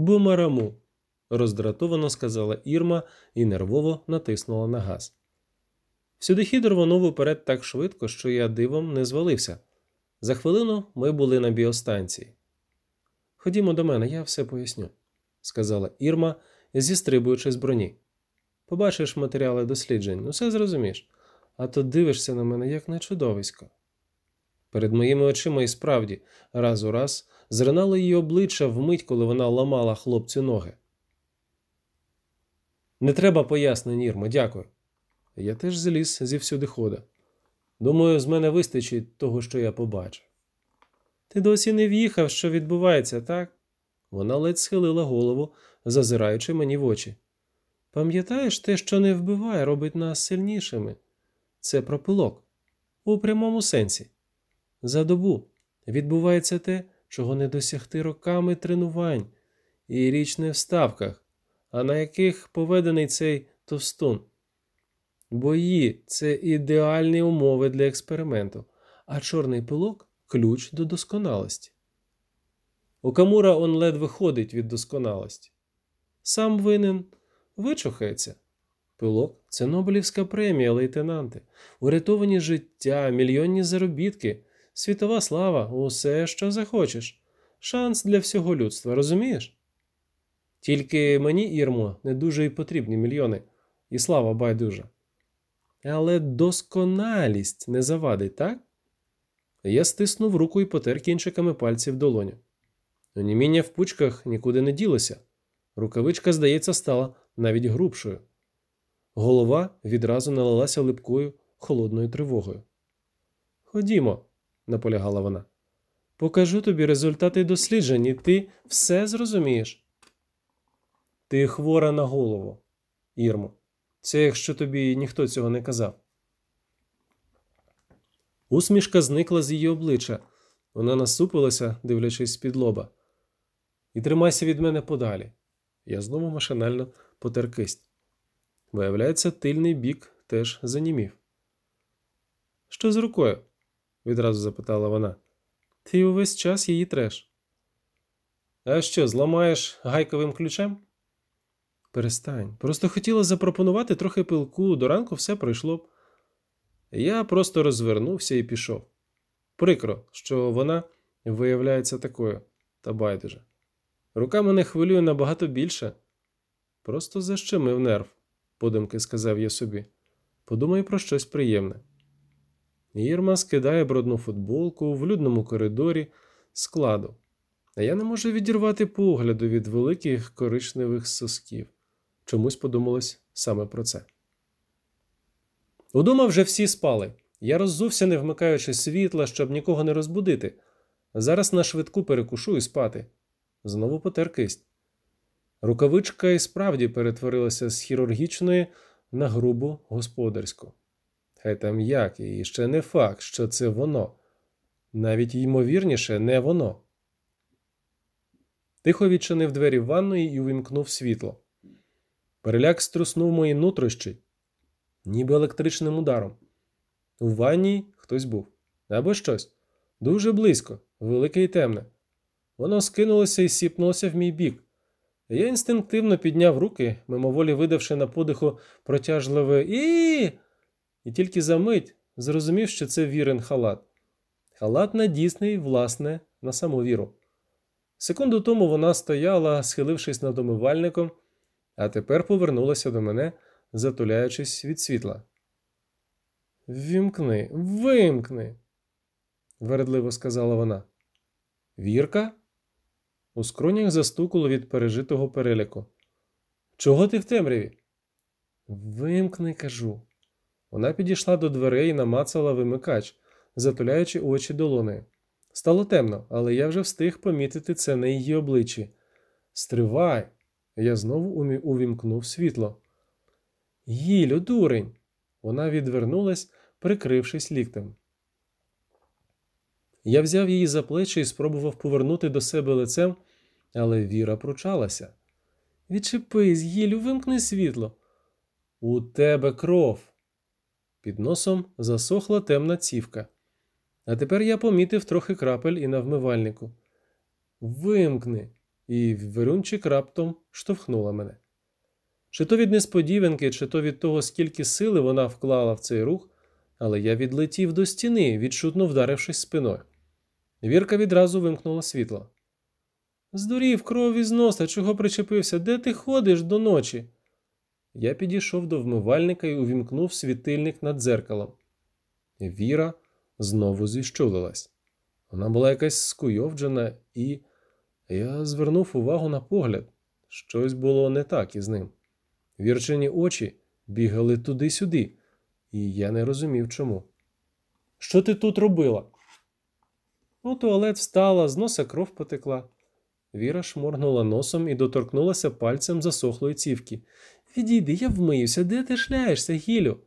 Бумараму, роздратовано сказала Ірма і нервово натиснула на газ. Сюдихід рвонув уперед так швидко, що я дивом не звалився. За хвилину ми були на біостанції. Ходімо до мене, я все поясню, сказала Ірма, зістрибуючи з броні. Побачиш матеріали досліджень, усе зрозумієш, а то дивишся на мене як на чудовисько. Перед моїми очима і справді раз у раз зринало її обличчя вмить, коли вона ламала хлопцю ноги. Не треба пояснень, Ірмо, дякую. Я теж зліз зі всюди хода. Думаю, з мене вистачить того, що я побачив. Ти досі не в'їхав, що відбувається, так? Вона ледь схилила голову, зазираючи мені в очі. Пам'ятаєш те, що не вбиває, робить нас сильнішими? Це про пилок. У прямому сенсі. За добу відбувається те, чого не досягти роками тренувань, і річ не в ставках, а на яких поведений цей товстун. Бої це ідеальні умови для експерименту, а чорний пилок ключ до досконалості. Окамура он ледве ходить від досконалості. Сам винен вичухається. Пилок це Нобелівська премія, лейтенанти, урятовані життя, мільйонні заробітки, світова слава, усе, що захочеш. Шанс для всього людства, розумієш? Тільки мені, Ірмо, не дуже й потрібні мільйони, і слава байдужа. Але досконалість не завадить, так? Я стиснув руку і потер кінчиками пальців долоню. Оніміння в пучках нікуди не ділося. Рукавичка, здається, стала навіть грубшою. Голова відразу налилася липкою, холодною тривогою. Ходімо, наполягала вона. Покажу тобі результати досліджень, і ти все зрозумієш. Ти хвора на голову, Ірмо. Це якщо тобі ніхто цього не казав. Усмішка зникла з її обличчя. Вона насупилася, дивлячись з-під лоба. І тримайся від мене подалі. Я знову машинально потер кисть. Виявляється, тильний бік теж занімів. Що з рукою? Відразу запитала вона. Ти увесь час її треш. А що, зламаєш гайковим ключем? Перестань. Просто хотіла запропонувати трохи пилку, до ранку все пройшло б. Я просто розвернувся і пішов. Прикро, що вона виявляється такою, та байдуже. Рука мене хвилює набагато більше. Просто защемив нерв, подумки сказав я собі. Подумай про щось приємне. Ірма скидає брудну футболку в людному коридорі складу, а я не можу відірвати погляду від великих коричневих сосків. Чомусь подумалось саме про це. Удома вже всі спали. Я роззувся, не вмикаючи світла, щоб нікого не розбудити. Зараз на швидку перекушу і спати. Знову потер кисть. Рукавичка і справді перетворилася з хірургічної на грубу господарську. Хай там як, і ще не факт, що це воно. Навіть ймовірніше, не воно. Тихо відчинив двері ванної і увімкнув світло. Переляк струснув мої нутрощі, ніби електричним ударом. У ванні хтось був або щось дуже близько, велике і темне. Воно скинулося і сіпнулося в мій бік. Я інстинктивно підняв руки, мимоволі видавши на подиху протяжливе і. І тільки за мить зрозумів, що це вірен халат. Халат надісний, власне, на саму віру. Секунду тому вона стояла, схилившись над умивальником, а тепер повернулася до мене, затуляючись від світла. Вімкни, вимкни, вередливо сказала вона. Вірка? У скронях застукало від пережитого переляку. Чого ти в темряві? Вимкни, кажу. Вона підійшла до дверей і намацала вимикач, затуляючи очі долонею. Стало темно, але я вже встиг помітити це на її обличчі. Стривай! Я знову увімкнув світло. Гілю, дурень! Вона відвернулась, прикрившись ліктем. Я взяв її за плечі і спробував повернути до себе лицем, але Віра пручалася. Відчепись, Гілю, вимкни світло. У тебе кров. Під носом засохла темна цівка. А тепер я помітив трохи крапель і на вмивальнику. Вимкни. і Верунчик раптом штовхнула мене. Чи то від несподіванки, чи то від того, скільки сили вона вклала в цей рух, але я відлетів до стіни, відчутно вдарившись спиною. Вірка відразу вимкнула світло. Здурів, кров із носа, чого причепився? Де ти ходиш до ночі? Я підійшов до вмивальника і увімкнув світильник над дзеркалом. Віра знову зіщулилась. Вона була якась скуйовджена, і я звернув увагу на погляд. Щось було не так із ним. Вірчені очі бігали туди-сюди, і я не розумів чому. Що ти тут робила? У туалет встала, з носа кров потекла. Віра шморгнула носом і доторкнулася пальцем засохлої цівки. Відійди, я вмиюся, де ти шляєшся, Гілю?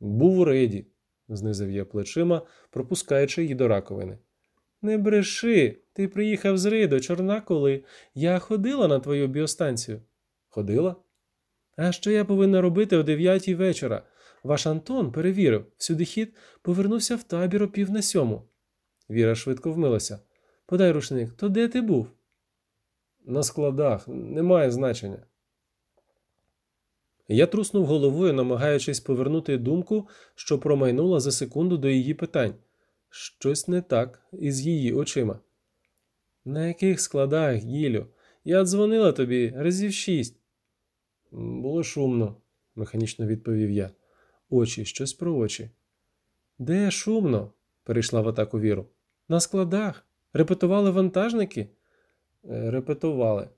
Був у рейді, знизив я плечима, пропускаючи її до раковини. Не бреши, ти приїхав з рейду, чорна коли. Я ходила на твою біостанцію. Ходила? А що я повинна робити о дев'ятій вечора? Ваш Антон перевірив, всюди хід повернувся в табір о пів на сьому. Віра швидко вмилася. Подай рушник, то де ти був? На складах, немає значення. Я труснув головою, намагаючись повернути думку, що промайнула за секунду до її питань. Щось не так із її очима. На яких складах, Гілю? Я дзвонила тобі разів шість. Було шумно, механічно відповів я. Очі, щось про очі. Де шумно? перейшла в атаку віру. На складах. Репетували вантажники? Е, Репетували.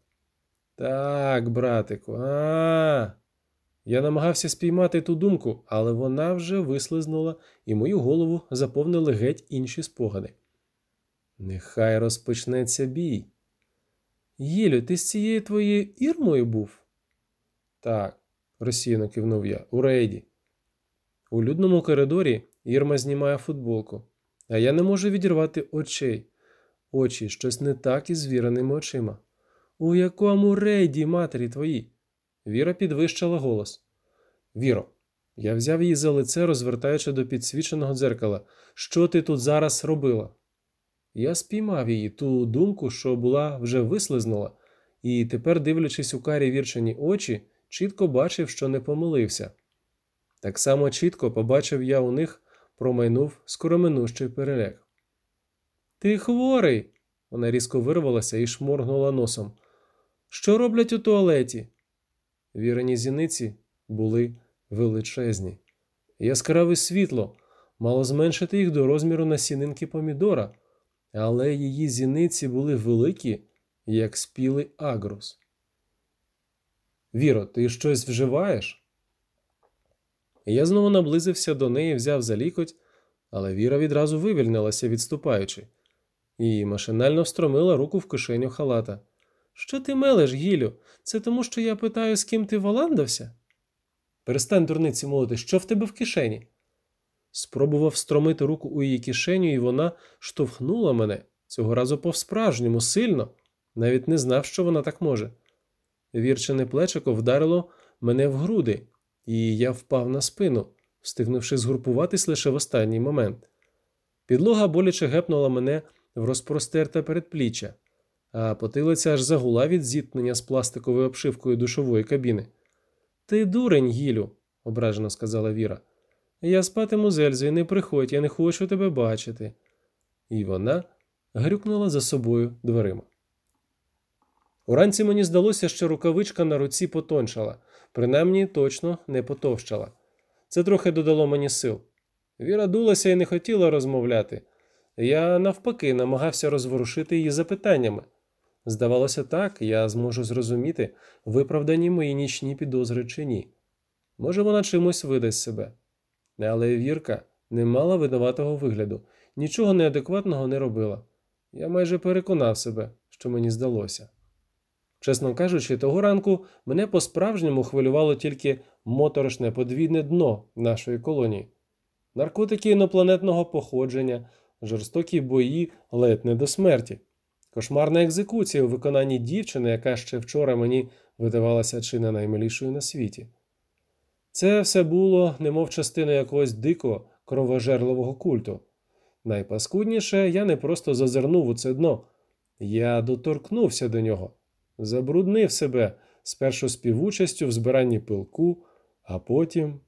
Так, братику. А. Я намагався спіймати ту думку, але вона вже вислизнула, і мою голову заповнили геть інші спогади. Нехай розпочнеться бій. Єлю, ти з цією твоєю ірмою був? Так, розсіяно кивнув я, у рейді. У людному коридорі Ірма знімає футболку, а я не можу відірвати очей. Очі щось не так із звіреними очима. У якому рейді матері твої? Віра підвищила голос. Віро, я взяв її за лице, розвертаючи до підсвіченого дзеркала. Що ти тут зараз робила? Я спіймав її ту думку, що була вже вислизнула, і тепер, дивлячись у карі вірчені очі, чітко бачив, що не помилився. Так само чітко побачив я у них, промайнув скороминущий переляк. Ти хворий. Вона різко вирвалася і шморгнула носом. Що роблять у туалеті? Вірені зіниці були величезні. Яскраве світло мало зменшити їх до розміру насінинки помідора, але її зіниці були великі, як спілий агрус. Віро, ти щось вживаєш? Я знову наблизився до неї, взяв за лікоть, але Віра відразу вивільнилася, відступаючи, і машинально встромила руку в кишеню халата. Що ти мелеш, Гілю? Це тому, що я питаю, з ким ти воландався? Перестань дурниці молоти, що в тебе в кишені? Спробував стромити руку у її кишеню, і вона штовхнула мене цього разу по-справжньому, сильно, навіть не знав, що вона так може. Вірчене плечико вдарило мене в груди, і я впав на спину, встигнувши згрупуватись лише в останній момент. Підлога боляче гепнула мене в розпростерте передпліччя, а потилиця аж загула від зіткнення з пластиковою обшивкою душової кабіни. Ти дурень, Гілю, ображено сказала Віра. Я спатиму з Ельзою, не приходь, я не хочу тебе бачити. І вона грюкнула за собою дверима. Уранці мені здалося, що рукавичка на руці потончала, принаймні точно не потовщала. Це трохи додало мені сил. Віра дулася і не хотіла розмовляти. Я, навпаки, намагався розворушити її запитаннями. Здавалося, так, я зможу зрозуміти, виправдані мої нічні підозри чи ні. Може, вона чимось видасть себе. Але Вірка не мала винуватого вигляду, нічого неадекватного не робила. Я майже переконав себе, що мені здалося. Чесно кажучи, того ранку мене по-справжньому хвилювало тільки моторошне подвійне дно нашої колонії, наркотики інопланетного походження, жорстокі бої ледь не до смерті, кошмарна екзекуція у виконанні дівчини, яка ще вчора мені видавалася чи не наймилішою на світі. Це все було, немов частина якогось дикого кровожерливого культу. Найпаскудніше я не просто зазирнув у це дно, Я доторкнувся до нього, забруднив себе спершу співучастю в збиранні пилку, а потім.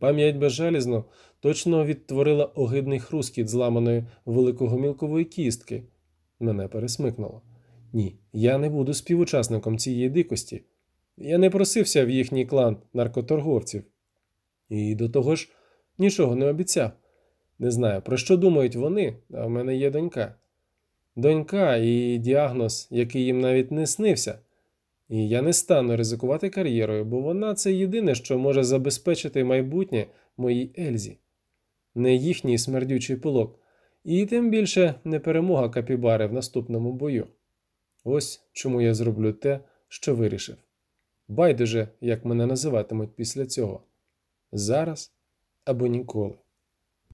Пам'ять безжалізно точно відтворила огидний хрускіт зламаної великогомілкової кістки. Мене пересмикнуло. Ні, я не буду співучасником цієї дикості. Я не просився в їхній клан наркоторговців. І до того ж нічого не обіцяв. Не знаю, про що думають вони, а в мене є донька. Донька і діагноз, який їм навіть не снився. І я не стану ризикувати кар'єрою, бо вона це єдине, що може забезпечити майбутнє моїй Ельзі, не їхній смердючий пилок, і тим більше не перемога капібари в наступному бою. Ось чому я зроблю те, що вирішив. Байдуже, як мене називатимуть після цього. Зараз або ніколи.